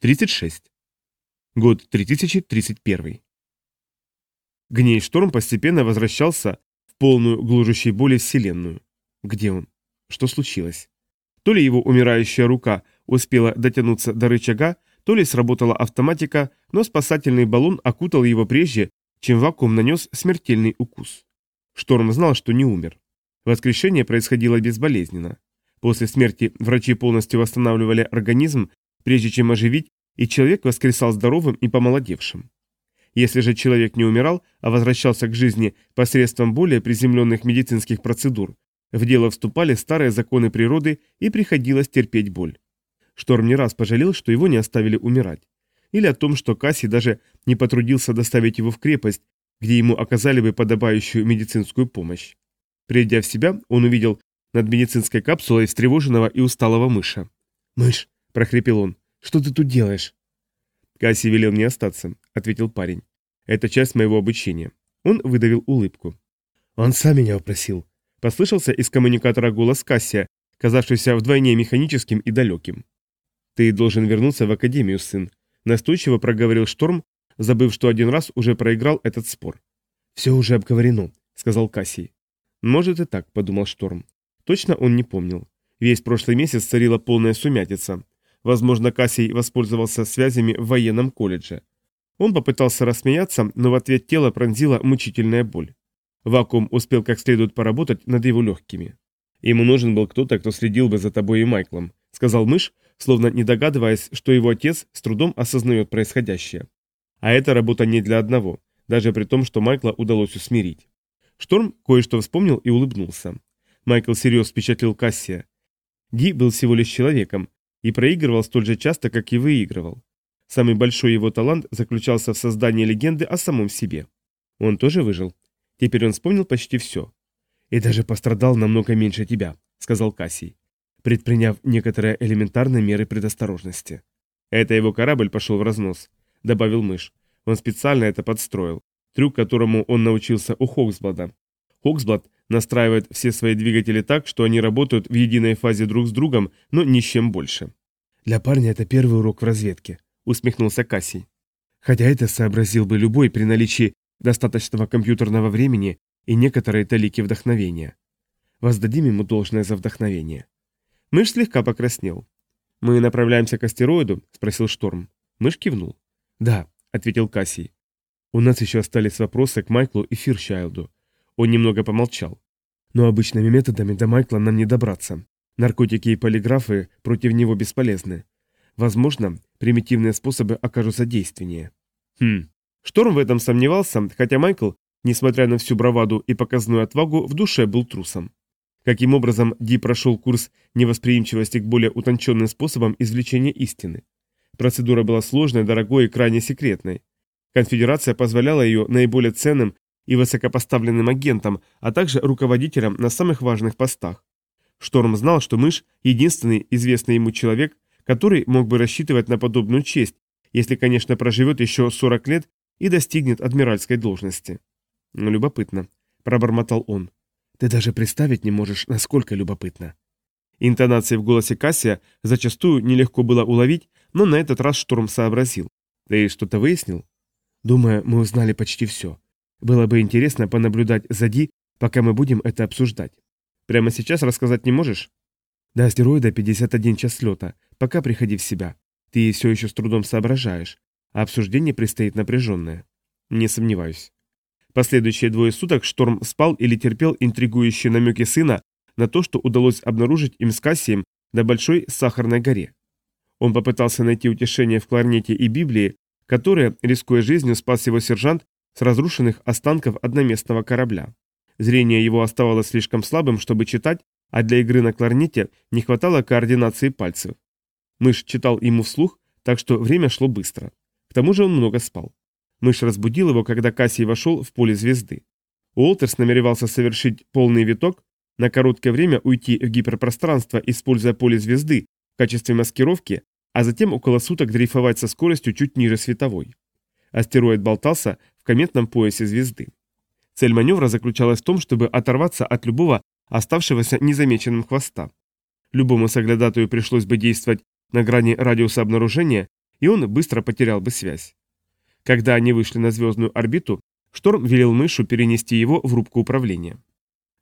36. Год 3031. Гней шторм постепенно возвращался в полную глужущей боли вселенную. Где он? Что случилось? То ли его умирающая рука успела дотянуться до рычага, то ли сработала автоматика, но спасательный баллон окутал его прежде, чем вакуум нанес смертельный укус. Шторм знал, что не умер. Воскрешение происходило безболезненно. После смерти врачи полностью восстанавливали организм прежде чем оживить, и человек воскресал здоровым и помолодевшим. Если же человек не умирал, а возвращался к жизни посредством более приземленных медицинских процедур, в дело вступали старые законы природы и приходилось терпеть боль. Шторм не раз пожалел, что его не оставили умирать. Или о том, что Касси даже не потрудился доставить его в крепость, где ему оказали бы подобающую медицинскую помощь. Придя в себя, он увидел над медицинской капсулой встревоженного и усталого мыша. «Мышь!» прохрипел он. «Что ты тут делаешь?» «Касси велел мне остаться», — ответил парень. «Это часть моего обучения». Он выдавил улыбку. «Он сам меня упросил», — послышался из коммуникатора голос Кассия, казавшийся вдвойне механическим и далеким. «Ты должен вернуться в Академию, сын», — настойчиво проговорил Шторм, забыв, что один раз уже проиграл этот спор. «Все уже обговорено», — сказал Кассий. «Может и так», — подумал Шторм. Точно он не помнил. Весь прошлый месяц царила полная сумятица. Возможно, Кассий воспользовался связями в военном колледже. Он попытался рассмеяться, но в ответ тело пронзила мучительная боль. Вакуум успел как следует поработать над его легкими. «Ему нужен был кто-то, кто следил бы за тобой и Майклом», — сказал мышь, словно не догадываясь, что его отец с трудом осознает происходящее. А эта работа не для одного, даже при том, что Майкла удалось усмирить. Шторм кое-что вспомнил и улыбнулся. Майкл серьезно впечатлил Кассия. Ди был всего лишь человеком, и проигрывал столь же часто, как и выигрывал. Самый большой его талант заключался в создании легенды о самом себе. Он тоже выжил. Теперь он вспомнил почти все. «И даже пострадал намного меньше тебя», — сказал Кассий, предприняв некоторые элементарные меры предосторожности. «Это его корабль пошел в разнос», — добавил мышь. «Он специально это подстроил. Трюк, которому он научился у Хоксблада. Хоксблад настраивает все свои двигатели так, что они работают в единой фазе друг с другом, но ни с чем больше. Для парня это первый урок в разведке, усмехнулся Кассий. Хотя это сообразил бы любой при наличии достаточного компьютерного времени и некоторой талики вдохновения. Воздадим ему должное за вдохновение. Мышь слегка покраснел. «Мы направляемся к астероиду?» – спросил Шторм. Мышь кивнул. «Да», – ответил Кассий. «У нас еще остались вопросы к Майклу и Фирчайлду». Он немного помолчал. «Но обычными методами до Майкла нам не добраться. Наркотики и полиграфы против него бесполезны. Возможно, примитивные способы окажутся действеннее. Хм. Шторм в этом сомневался, хотя Майкл, несмотря на всю браваду и показную отвагу, в душе был трусом. Каким образом Ди прошел курс невосприимчивости к более утонченным способам извлечения истины? Процедура была сложной, дорогой и крайне секретной. Конфедерация позволяла ее наиболее ценным и высокопоставленным агентам, а также руководителям на самых важных постах. Шторм знал, что мышь – единственный известный ему человек, который мог бы рассчитывать на подобную честь, если, конечно, проживет еще 40 лет и достигнет адмиральской должности. Но любопытно, пробормотал он. Ты даже представить не можешь, насколько любопытно. Интонации в голосе Кассия зачастую нелегко было уловить, но на этот раз Шторм сообразил. Ты что-то выяснил? Думаю, мы узнали почти все. Было бы интересно понаблюдать за Ди, пока мы будем это обсуждать. Прямо сейчас рассказать не можешь? До астероида 51 час лета. Пока приходи в себя. Ты все еще с трудом соображаешь, а обсуждение предстоит напряженное. Не сомневаюсь. Последующие двое суток Шторм спал или терпел интригующие намеки сына на то, что удалось обнаружить им с Кассием на Большой Сахарной горе. Он попытался найти утешение в кларнете и Библии, которые, рискуя жизнью, спас его сержант с разрушенных останков одноместного корабля. Зрение его оставалось слишком слабым, чтобы читать, а для игры на кларнете не хватало координации пальцев. Мышь читал ему вслух, так что время шло быстро. К тому же он много спал. Мышь разбудил его, когда Кассий вошел в поле звезды. Уолтерс намеревался совершить полный виток, на короткое время уйти в гиперпространство, используя поле звезды в качестве маскировки, а затем около суток дрейфовать со скоростью чуть ниже световой. Астероид болтался в кометном поясе звезды. Цель маневра заключалась в том, чтобы оторваться от любого оставшегося незамеченным хвоста. Любому соглядатую пришлось бы действовать на грани радиуса обнаружения, и он быстро потерял бы связь. Когда они вышли на звездную орбиту, Шторм велел мышу перенести его в рубку управления.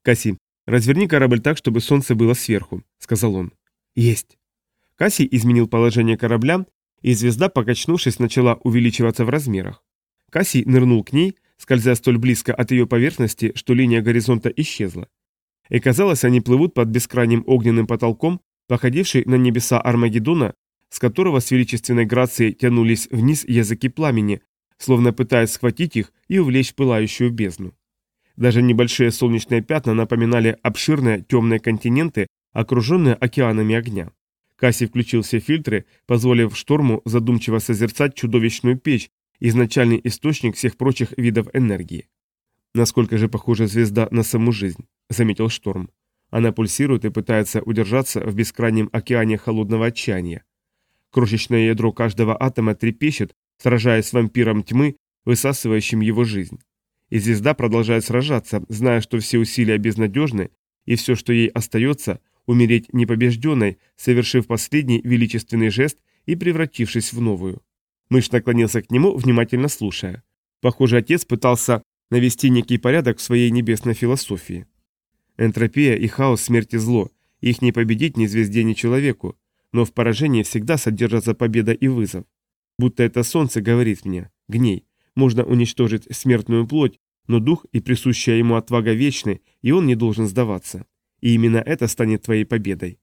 «Касси, разверни корабль так, чтобы солнце было сверху», — сказал он. «Есть». Касси изменил положение корабля, и звезда, покачнувшись, начала увеличиваться в размерах. Касси нырнул к ней, скользя столь близко от ее поверхности, что линия горизонта исчезла. И казалось, они плывут под бескрайним огненным потолком, походивший на небеса Армагеддона, с которого с величественной грацией тянулись вниз языки пламени, словно пытаясь схватить их и увлечь в пылающую бездну. Даже небольшие солнечные пятна напоминали обширные темные континенты, окруженные океанами огня. Касси включил все фильтры, позволив шторму задумчиво созерцать чудовищную печь, изначальный источник всех прочих видов энергии. Насколько же похожа звезда на саму жизнь, заметил Шторм. Она пульсирует и пытается удержаться в бескрайнем океане холодного отчаяния. Крошечное ядро каждого атома трепещет, сражаясь с вампиром тьмы, высасывающим его жизнь. И звезда продолжает сражаться, зная, что все усилия безнадежны, и все, что ей остается, умереть непобежденной, совершив последний величественный жест и превратившись в новую. Мышь наклонился к нему, внимательно слушая. Похоже, отец пытался навести некий порядок в своей небесной философии. Энтропия и хаос смерти зло. Их не победить ни звезде, ни человеку. Но в поражении всегда содержатся победа и вызов. Будто это солнце говорит мне. Гней. Можно уничтожить смертную плоть, но дух и присущая ему отвага вечны, и он не должен сдаваться. И именно это станет твоей победой.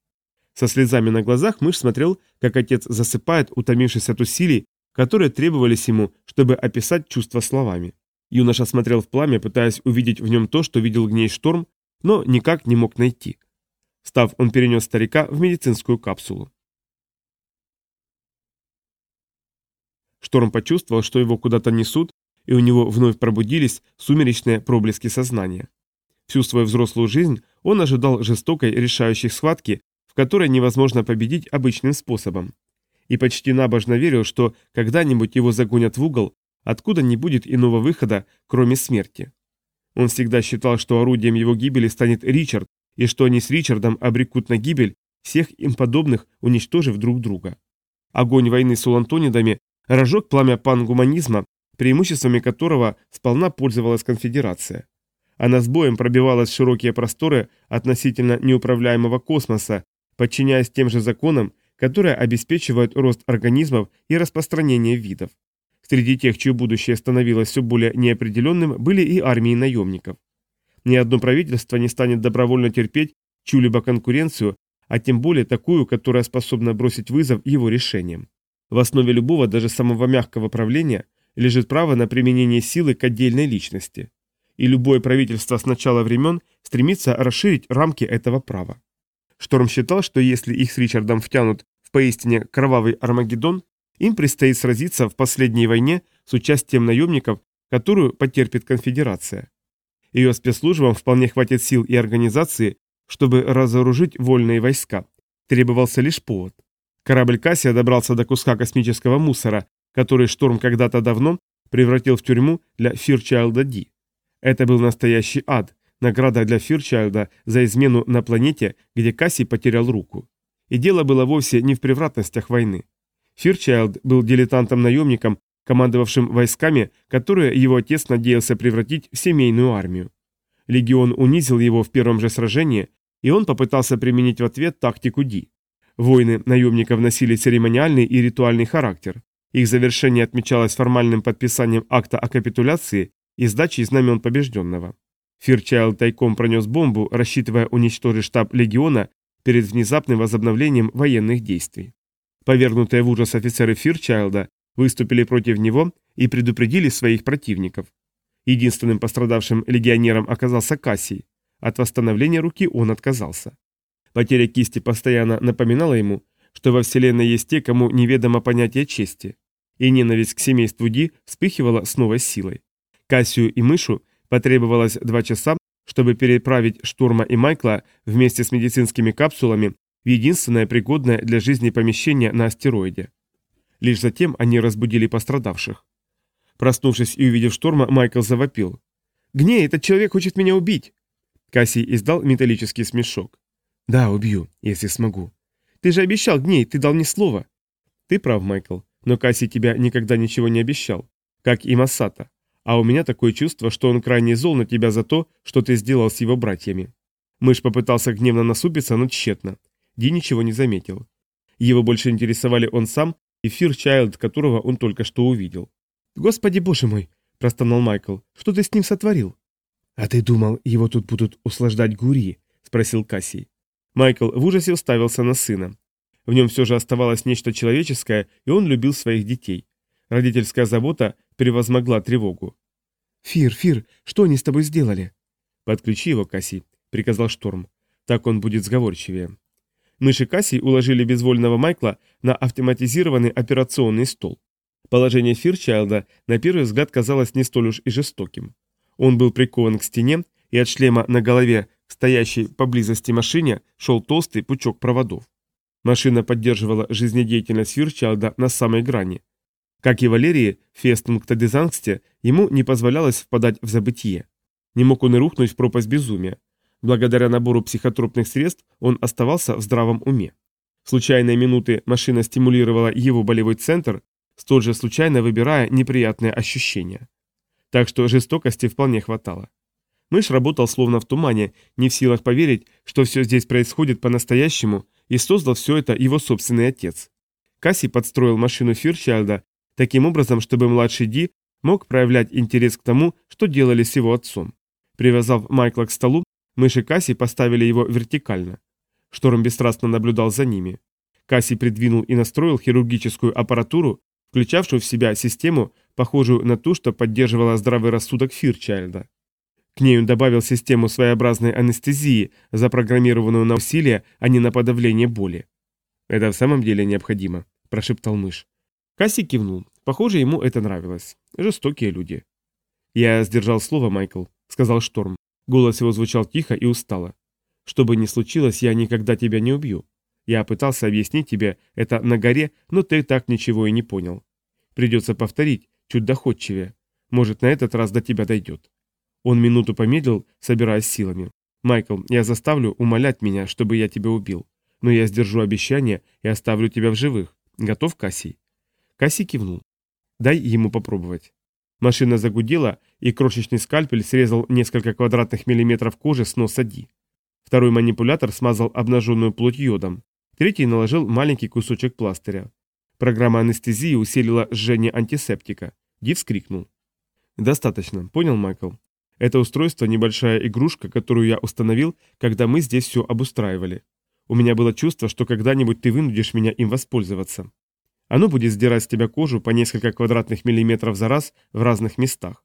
Со слезами на глазах мышь смотрел, как отец засыпает, утомившись от усилий, которые требовались ему, чтобы описать чувства словами. Юноша смотрел в пламя, пытаясь увидеть в нем то, что видел гней шторм, но никак не мог найти. Став, он перенес старика в медицинскую капсулу. Шторм почувствовал, что его куда-то несут, и у него вновь пробудились сумеречные проблески сознания. Всю свою взрослую жизнь он ожидал жестокой решающей схватки, в которой невозможно победить обычным способом и почти набожно верил, что когда-нибудь его загонят в угол, откуда не будет иного выхода, кроме смерти. Он всегда считал, что орудием его гибели станет Ричард, и что они с Ричардом обрекут на гибель всех им подобных, уничтожив друг друга. Огонь войны с Улантонидами разжег пламя пангуманизма, преимуществами которого сполна пользовалась конфедерация. Она с боем пробивалась в широкие просторы относительно неуправляемого космоса, подчиняясь тем же законам, которая обеспечивает рост организмов и распространение видов. Среди тех, чье будущее становилось все более неопределенным, были и армии наемников. Ни одно правительство не станет добровольно терпеть чью-либо конкуренцию, а тем более такую, которая способна бросить вызов его решениям. В основе любого, даже самого мягкого правления, лежит право на применение силы к отдельной личности. И любое правительство с начала времен стремится расширить рамки этого права. Шторм считал, что если их с Ричардом втянут поистине кровавый Армагеддон, им предстоит сразиться в последней войне с участием наемников, которую потерпит конфедерация. Ее спецслужбам вполне хватит сил и организации, чтобы разоружить вольные войска. Требовался лишь повод. Корабль Кассия добрался до куска космического мусора, который Шторм когда-то давно превратил в тюрьму для Фирчайлда Ди. Это был настоящий ад, награда для Фирчайлда за измену на планете, где Кассий потерял руку. И дело было вовсе не в превратностях войны. Фирчайлд был дилетантом-наемником, командовавшим войсками, которые его отец надеялся превратить в семейную армию. Легион унизил его в первом же сражении, и он попытался применить в ответ тактику Ди. Войны наемников носили церемониальный и ритуальный характер. Их завершение отмечалось формальным подписанием акта о капитуляции и сдачей знамен побежденного. Фирчайл тайком пронес бомбу, рассчитывая уничтожить штаб легиона перед внезапным возобновлением военных действий. Повернутые в ужас офицеры Фирчайлда выступили против него и предупредили своих противников. Единственным пострадавшим легионером оказался Кассий. От восстановления руки он отказался. Потеря кисти постоянно напоминала ему, что во Вселенной есть те, кому неведомо понятие чести. И ненависть к семейству Ди вспыхивала с новой силой. Кассию и Мышу потребовалось два часа, чтобы переправить Штурма и Майкла вместе с медицинскими капсулами в единственное пригодное для жизни помещение на астероиде. Лишь затем они разбудили пострадавших. Проснувшись и увидев Шторма, Майкл завопил. «Гней, этот человек хочет меня убить!» Кассий издал металлический смешок. «Да, убью, если смогу. Ты же обещал, Гней, ты дал мне слово!» «Ты прав, Майкл, но Кассий тебя никогда ничего не обещал, как и Массата. А у меня такое чувство, что он крайне зол на тебя за то, что ты сделал с его братьями. Мышь попытался гневно насупиться, но тщетно. Ди ничего не заметил. Его больше интересовали он сам и Фир Чайлд, которого он только что увидел. «Господи боже мой!» – простонал Майкл. «Что ты с ним сотворил?» «А ты думал, его тут будут услаждать гури?» – спросил Кассий. Майкл в ужасе уставился на сына. В нем все же оставалось нечто человеческое, и он любил своих детей. Родительская забота превозмогла тревогу. «Фир, Фир, что они с тобой сделали?» «Подключи его, Касси», — приказал Шторм. «Так он будет сговорчивее». Мыши Касси уложили безвольного Майкла на автоматизированный операционный стол. Положение Фирчайлда на первый взгляд казалось не столь уж и жестоким. Он был прикован к стене, и от шлема на голове стоящей поблизости машине шел толстый пучок проводов. Машина поддерживала жизнедеятельность Фирчайлда на самой грани, как и Валерии, Фестунг Мктадизангсте, ему не позволялось впадать в забытие. Не мог он и рухнуть в пропасть безумия. Благодаря набору психотропных средств он оставался в здравом уме. В случайные минуты машина стимулировала его болевой центр, столь же случайно выбирая неприятные ощущения. Так что жестокости вполне хватало. Мышь работал словно в тумане, не в силах поверить, что все здесь происходит по-настоящему, и создал все это его собственный отец. Касси подстроил машину Фирчальда таким образом, чтобы младший Ди мог проявлять интерес к тому, что делали с его отцом. Привязав Майкла к столу, мыши Касси поставили его вертикально. Шторм бесстрастно наблюдал за ними. Касси придвинул и настроил хирургическую аппаратуру, включавшую в себя систему, похожую на ту, что поддерживала здравый рассудок Фирчайльда. К ней он добавил систему своеобразной анестезии, запрограммированную на усилие, а не на подавление боли. «Это в самом деле необходимо», – прошептал мышь. Касси кивнул. Похоже, ему это нравилось. Жестокие люди. «Я сдержал слово, Майкл», — сказал Шторм. Голос его звучал тихо и устало. «Что бы ни случилось, я никогда тебя не убью. Я пытался объяснить тебе это на горе, но ты так ничего и не понял. Придется повторить, чуть доходчивее. Может, на этот раз до тебя дойдет». Он минуту помедлил, собираясь силами. «Майкл, я заставлю умолять меня, чтобы я тебя убил. Но я сдержу обещание и оставлю тебя в живых. Готов, Кассий?» Кассий кивнул. Дай ему попробовать. Машина загудела, и крошечный скальпель срезал несколько квадратных миллиметров кожи с носа Ди. Второй манипулятор смазал обнаженную плоть йодом. Третий наложил маленький кусочек пластыря. Программа анестезии усилила жжение антисептика. Ди вскрикнул. «Достаточно, понял, Майкл? Это устройство – небольшая игрушка, которую я установил, когда мы здесь все обустраивали. У меня было чувство, что когда-нибудь ты вынудишь меня им воспользоваться. Оно будет сдирать с тебя кожу по несколько квадратных миллиметров за раз в разных местах.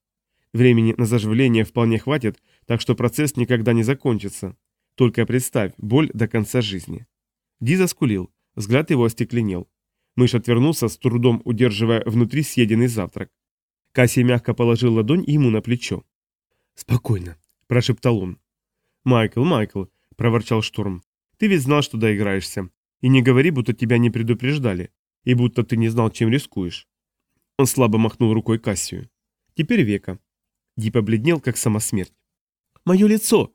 Времени на заживление вполне хватит, так что процесс никогда не закончится. Только представь, боль до конца жизни. Ди заскулил, взгляд его остекленел. Мышь отвернулся, с трудом удерживая внутри съеденный завтрак. Кассий мягко положил ладонь ему на плечо. «Спокойно», – прошептал он. «Майкл, Майкл», – проворчал Штурм. – «ты ведь знал, что доиграешься. И не говори, будто тебя не предупреждали и будто ты не знал, чем рискуешь. Он слабо махнул рукой Кассию. Теперь века. Ди побледнел, как сама смерть. «Мое лицо!»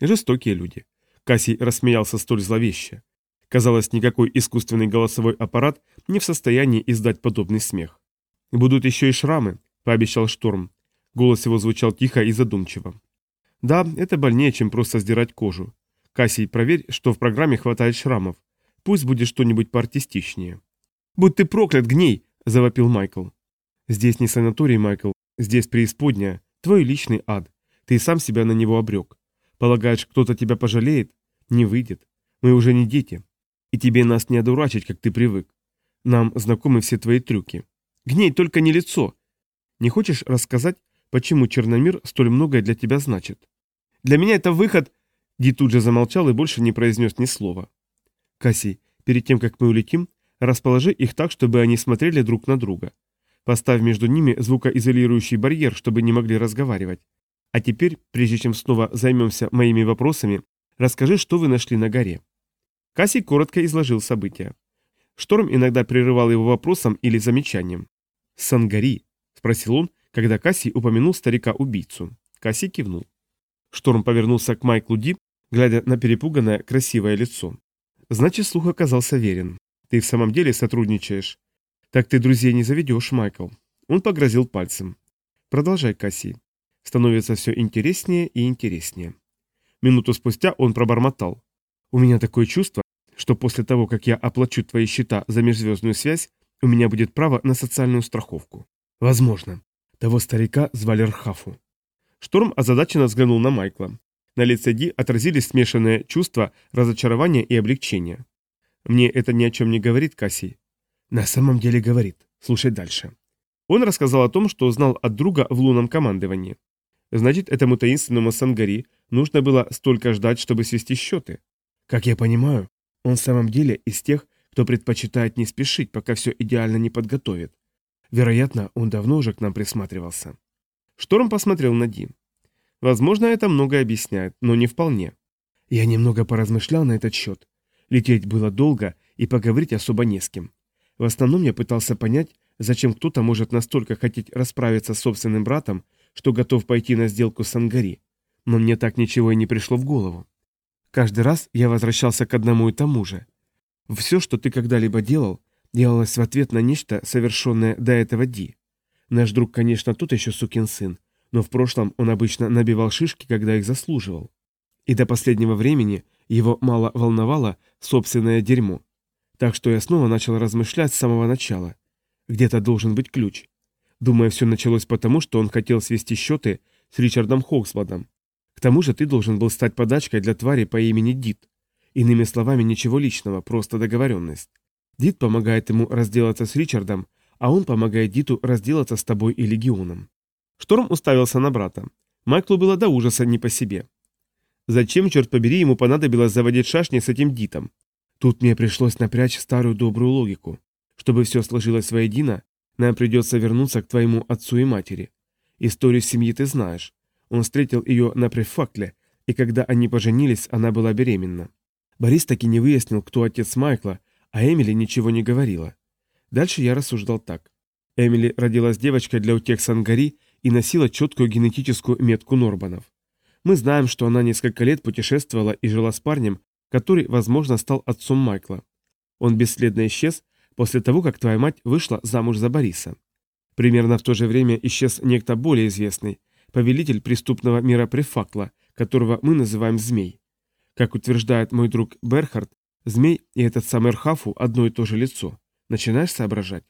Жестокие люди. Кассий рассмеялся столь зловеще. Казалось, никакой искусственный голосовой аппарат не в состоянии издать подобный смех. «Будут еще и шрамы», — пообещал Шторм. Голос его звучал тихо и задумчиво. «Да, это больнее, чем просто сдирать кожу. Кассий, проверь, что в программе хватает шрамов. Пусть будет что-нибудь поартистичнее». «Будь ты проклят, гней!» – завопил Майкл. «Здесь не санаторий, Майкл. Здесь преисподняя. Твой личный ад. Ты сам себя на него обрек. Полагаешь, кто-то тебя пожалеет? Не выйдет. Мы уже не дети. И тебе нас не одурачить, как ты привык. Нам знакомы все твои трюки. Гней только не лицо. Не хочешь рассказать, почему Черномир столь многое для тебя значит? Для меня это выход...» Ди тут же замолчал и больше не произнес ни слова. «Кассий, перед тем, как мы улетим, Расположи их так, чтобы они смотрели друг на друга. Поставь между ними звукоизолирующий барьер, чтобы не могли разговаривать. А теперь, прежде чем снова займемся моими вопросами, расскажи, что вы нашли на горе». Касси коротко изложил события. Шторм иногда прерывал его вопросом или замечанием. «Сангари?» – спросил он, когда Касси упомянул старика-убийцу. Касси кивнул. Шторм повернулся к Майклу Ди, глядя на перепуганное красивое лицо. Значит, слух оказался верен. Ты в самом деле сотрудничаешь? Так ты друзей не заведешь, Майкл. Он погрозил пальцем. Продолжай, Касси. Становится все интереснее и интереснее. Минуту спустя он пробормотал. У меня такое чувство, что после того, как я оплачу твои счета за межзвездную связь, у меня будет право на социальную страховку. Возможно. Того старика звали Рхафу. Шторм озадаченно взглянул на Майкла. На лице Ди отразились смешанные чувства разочарования и облегчения. Мне это ни о чем не говорит, Кассий. На самом деле говорит. Слушай дальше. Он рассказал о том, что узнал от друга в лунном командовании. Значит, этому таинственному Сангари нужно было столько ждать, чтобы свести счеты. Как я понимаю, он в самом деле из тех, кто предпочитает не спешить, пока все идеально не подготовит. Вероятно, он давно уже к нам присматривался. Шторм посмотрел на Ди. Возможно, это многое объясняет, но не вполне. Я немного поразмышлял на этот счет. Лететь было долго, и поговорить особо не с кем. В основном я пытался понять, зачем кто-то может настолько хотеть расправиться с собственным братом, что готов пойти на сделку с Ангари. Но мне так ничего и не пришло в голову. Каждый раз я возвращался к одному и тому же. Все, что ты когда-либо делал, делалось в ответ на нечто, совершенное до этого Ди. Наш друг, конечно, тут еще сукин сын, но в прошлом он обычно набивал шишки, когда их заслуживал. И до последнего времени его мало волновало собственное дерьмо. Так что я снова начал размышлять с самого начала. Где-то должен быть ключ. Думаю, все началось потому, что он хотел свести счеты с Ричардом Хоксводом. К тому же ты должен был стать подачкой для твари по имени Дит. Иными словами, ничего личного, просто договоренность. Дит помогает ему разделаться с Ричардом, а он помогает Диту разделаться с тобой и Легионом. Шторм уставился на брата. Майклу было до ужаса не по себе. Зачем, черт побери, ему понадобилось заводить шашни с этим Дитом? Тут мне пришлось напрячь старую добрую логику. Чтобы все сложилось воедино, нам придется вернуться к твоему отцу и матери. Историю семьи ты знаешь. Он встретил ее на префактле, и когда они поженились, она была беременна. Борис таки не выяснил, кто отец Майкла, а Эмили ничего не говорила. Дальше я рассуждал так. Эмили родилась девочкой для утех Сангари и носила четкую генетическую метку Норбанов. Мы знаем, что она несколько лет путешествовала и жила с парнем, который, возможно, стал отцом Майкла. Он бесследно исчез после того, как твоя мать вышла замуж за Бориса. Примерно в то же время исчез некто более известный, повелитель преступного мира Префакла, которого мы называем Змей. Как утверждает мой друг Берхард, Змей и этот самый Рхафу одно и то же лицо. Начинаешь соображать?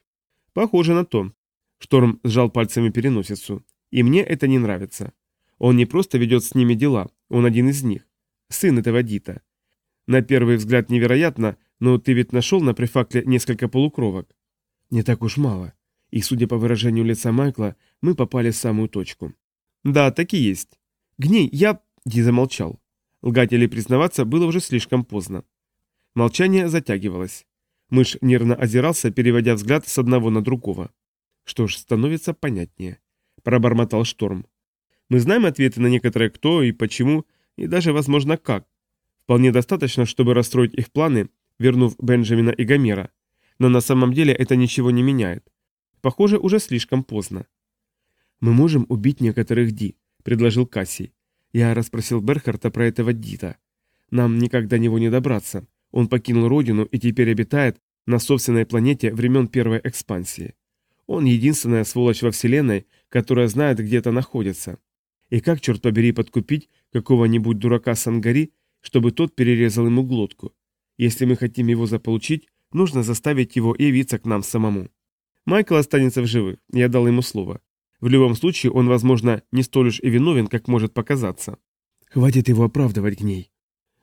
Похоже на то. Шторм сжал пальцами переносицу. И мне это не нравится. Он не просто ведет с ними дела, он один из них. Сын этого Дита. На первый взгляд невероятно, но ты ведь нашел на префакле несколько полукровок. Не так уж мало. И, судя по выражению лица Майкла, мы попали в самую точку. Да, так и есть. Гней, я... Ди замолчал. Лгать или признаваться было уже слишком поздно. Молчание затягивалось. Мышь нервно озирался, переводя взгляд с одного на другого. Что ж, становится понятнее. Пробормотал шторм. Мы знаем ответы на некоторые кто и почему, и даже, возможно, как. Вполне достаточно, чтобы расстроить их планы, вернув Бенджамина и Гомера. Но на самом деле это ничего не меняет. Похоже, уже слишком поздно. «Мы можем убить некоторых Ди», — предложил Кассий. Я расспросил Берхарта про этого Дита. Нам никак до него не добраться. Он покинул родину и теперь обитает на собственной планете времен первой экспансии. Он единственная сволочь во Вселенной, которая знает, где это находится. И как, черт побери, подкупить какого-нибудь дурака Сангари, чтобы тот перерезал ему глотку? Если мы хотим его заполучить, нужно заставить его явиться к нам самому. Майкл останется в живых, я дал ему слово. В любом случае, он, возможно, не столь уж и виновен, как может показаться. Хватит его оправдывать гней.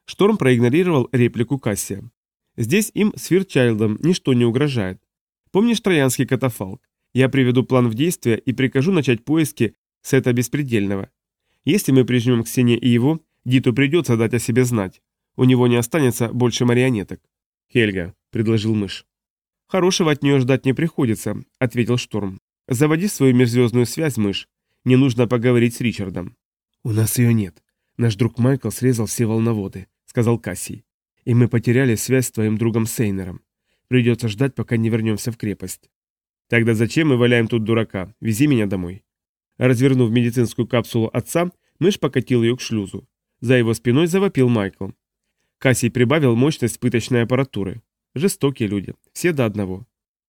Шторм проигнорировал реплику Кассия. Здесь им с Фирчайлдом ничто не угрожает. Помнишь троянский катафалк? Я приведу план в действие и прикажу начать поиски с этого Беспредельного. Если мы прижмем к стене и его, Диту придется дать о себе знать. У него не останется больше марионеток. «Хельга», — предложил мышь. «Хорошего от нее ждать не приходится», — ответил Шторм. «Заводи свою межзвездную связь, мышь. Не нужно поговорить с Ричардом». «У нас ее нет. Наш друг Майкл срезал все волноводы», — сказал Кассий. «И мы потеряли связь с твоим другом Сейнером. Придется ждать, пока не вернемся в крепость». «Тогда зачем мы валяем тут дурака? Вези меня домой». Развернув медицинскую капсулу отца, мышь покатил ее к шлюзу. За его спиной завопил Майкл. Кассий прибавил мощность пыточной аппаратуры. Жестокие люди, все до одного.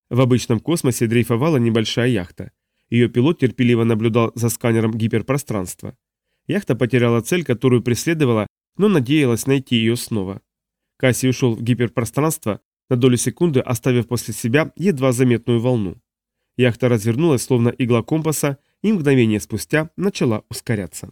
В обычном космосе дрейфовала небольшая яхта. Ее пилот терпеливо наблюдал за сканером гиперпространства. Яхта потеряла цель, которую преследовала, но надеялась найти ее снова. Кассий ушел в гиперпространство, на долю секунды оставив после себя едва заметную волну. Яхта развернулась, словно игла компаса, и мгновение спустя начала ускоряться.